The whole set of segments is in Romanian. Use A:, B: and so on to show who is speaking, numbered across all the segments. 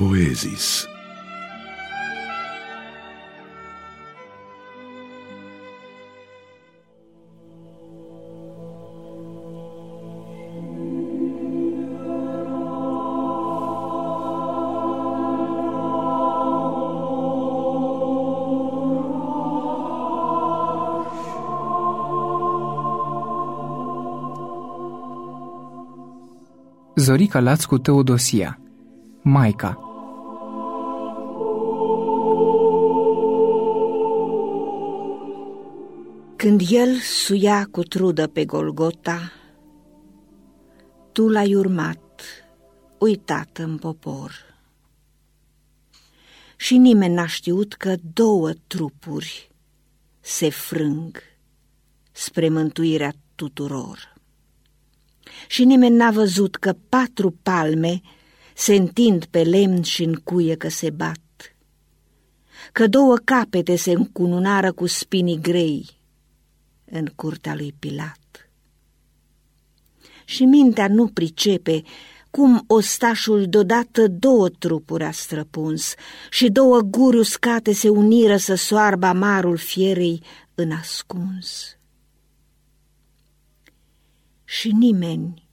A: poezis.
B: Zorica Laț cu Teodosia Maica
C: Când el suia cu trudă pe Golgota, tu l-ai urmat, uitat în popor. Și nimeni n-a știut că două trupuri se frâng spre mântuirea tuturor și nimeni n-a văzut că patru palme se întind pe lemn și în cuie că se bat, că două capete se încununară cu spinii grei în curtea lui Pilat. Și mintea nu pricepe cum ostașul deodată două trupuri a străpuns și două guri uscate se uniră să soarbă amarul fierei în ascuns și nimeni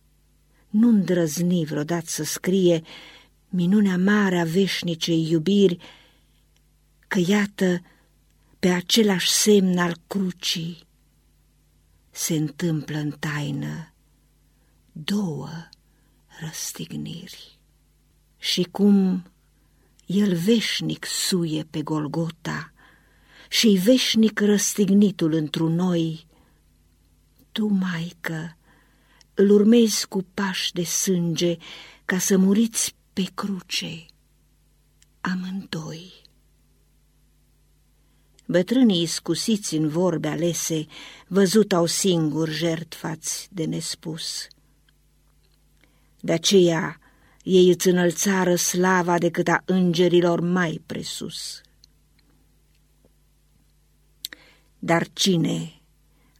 C: nu îndrăzni vreodată să scrie minunea mare a veșnicei iubiri, că iată pe același semn al crucii se întâmplă în taină două răstigniri. Și cum el veșnic suie pe Golgota și veșnic răstignitul într noi, tu, Maică, îl urmezi cu pași de sânge ca să muriți pe cruce amândoi. Bătrânii iscusiți în vorbe alese, văzut au singur jertfați de nespus. De aceea ei îți înălțară slava decât a îngerilor mai presus. Dar cine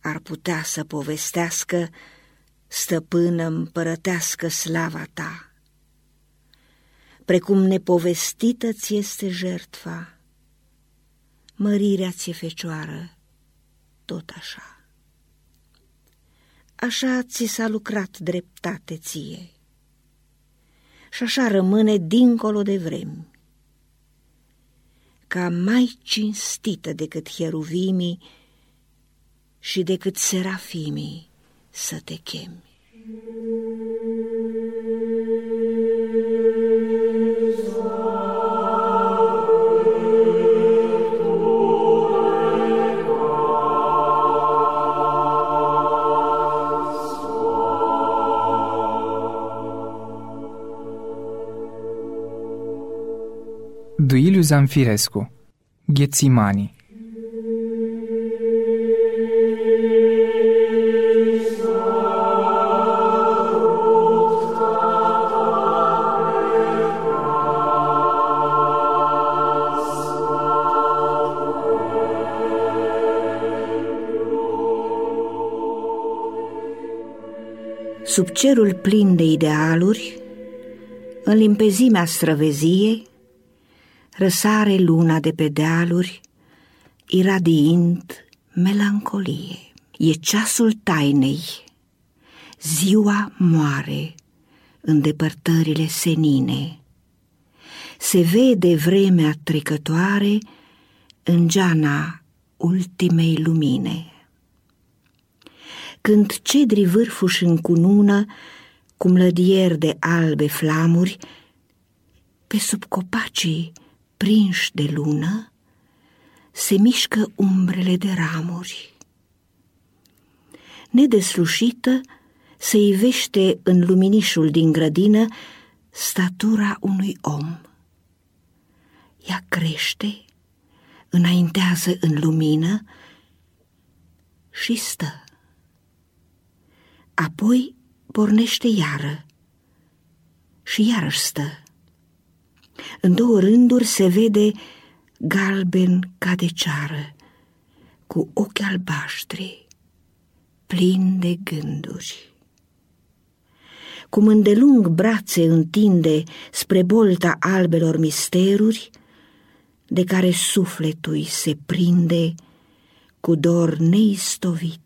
C: ar putea să povestească stăpână împărătească slava ta. Precum nepovestită ți este jertfa, mărirea ți-e fecioară, tot așa. Așa ți s-a lucrat dreptate ție și așa rămâne dincolo de vremi. Ca mai cinstită decât hieruvimii și decât serafimii, să te chemi.
B: Duiliu Zanfirescu Ghețimanii
C: Sub cerul plin de idealuri, în limpezimea străveziei, răsare luna de pe dealuri, iradiind melancolie. E ceasul tainei, ziua moare în depărtările senine. Se vede vremea trecătoare în geana ultimei lumine când cedrii vârfuși încunună, cum lădier de albe flamuri, pe sub copacii prinși de lună, se mișcă umbrele de ramuri. Nedeslușită se ivește în luminișul din grădină statura unui om. Ea crește, înaintează în lumină și stă apoi pornește iară și iarăși stă. În două rânduri se vede galben ca de ceară, cu ochi albaștri, plin de gânduri. cum îndelung brațe întinde spre bolta albelor misteruri, de care sufletul se prinde cu dor neistovit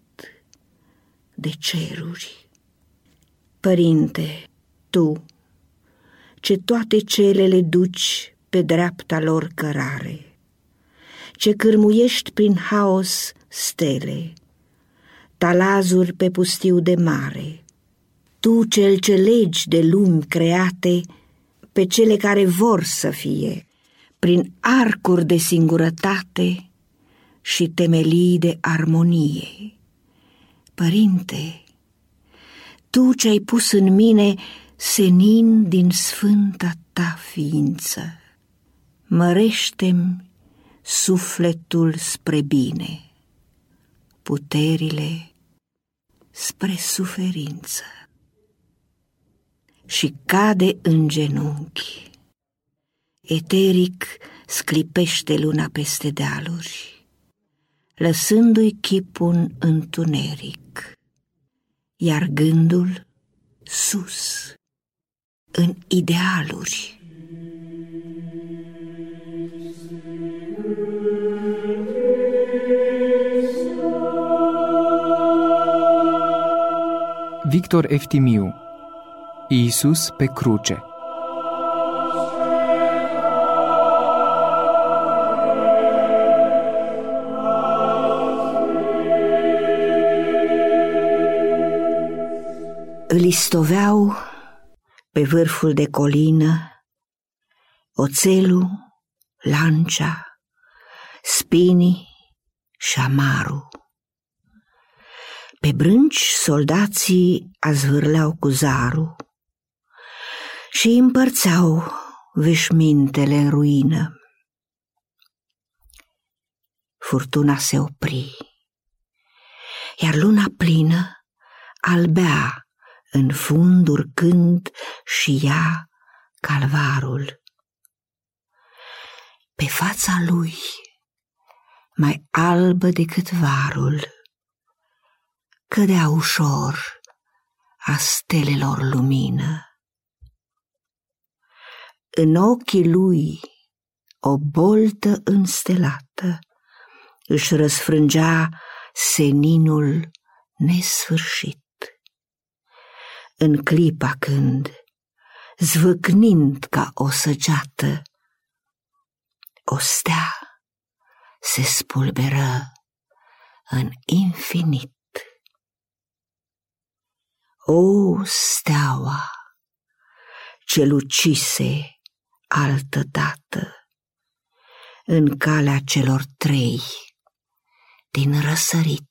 C: de ceruri. Părinte, tu, ce toate celele duci pe dreapta lor cărare, ce cârmuiești prin haos stele, talazuri pe pustiu de mare, tu cel ce legi de lumi create pe cele care vor să fie, prin arcuri de singurătate și temelii de armonie. Părinte, tu ce ai pus în mine senin din sfânta ta ființă, mărește sufletul spre bine, puterile spre suferință. Și cade în genunchi. Eteric sclipește luna peste dealuri, lăsându-i chipul întuneric, iar gândul sus, în idealuri.
B: Victor Eftimiu Iisus pe cruce
C: Îl istoveau pe vârful de colină oțelul, lancea, spinii și șamarul. Pe brânci soldații azvârleau cu zarul și împărțeau veșmintele în ruină. Furtuna se opri, iar luna plină albea în fund urcând și ea calvarul. Pe fața lui, mai albă decât varul, cădea ușor a stelelor lumină. În ochii lui o boltă înstelată își răsfrângea seninul nesfârșit în clipa când, zvâcnind ca o săgeată, o stea se spulberă în infinit. O steaua ce lucise altă dată în calea celor trei din răsărit.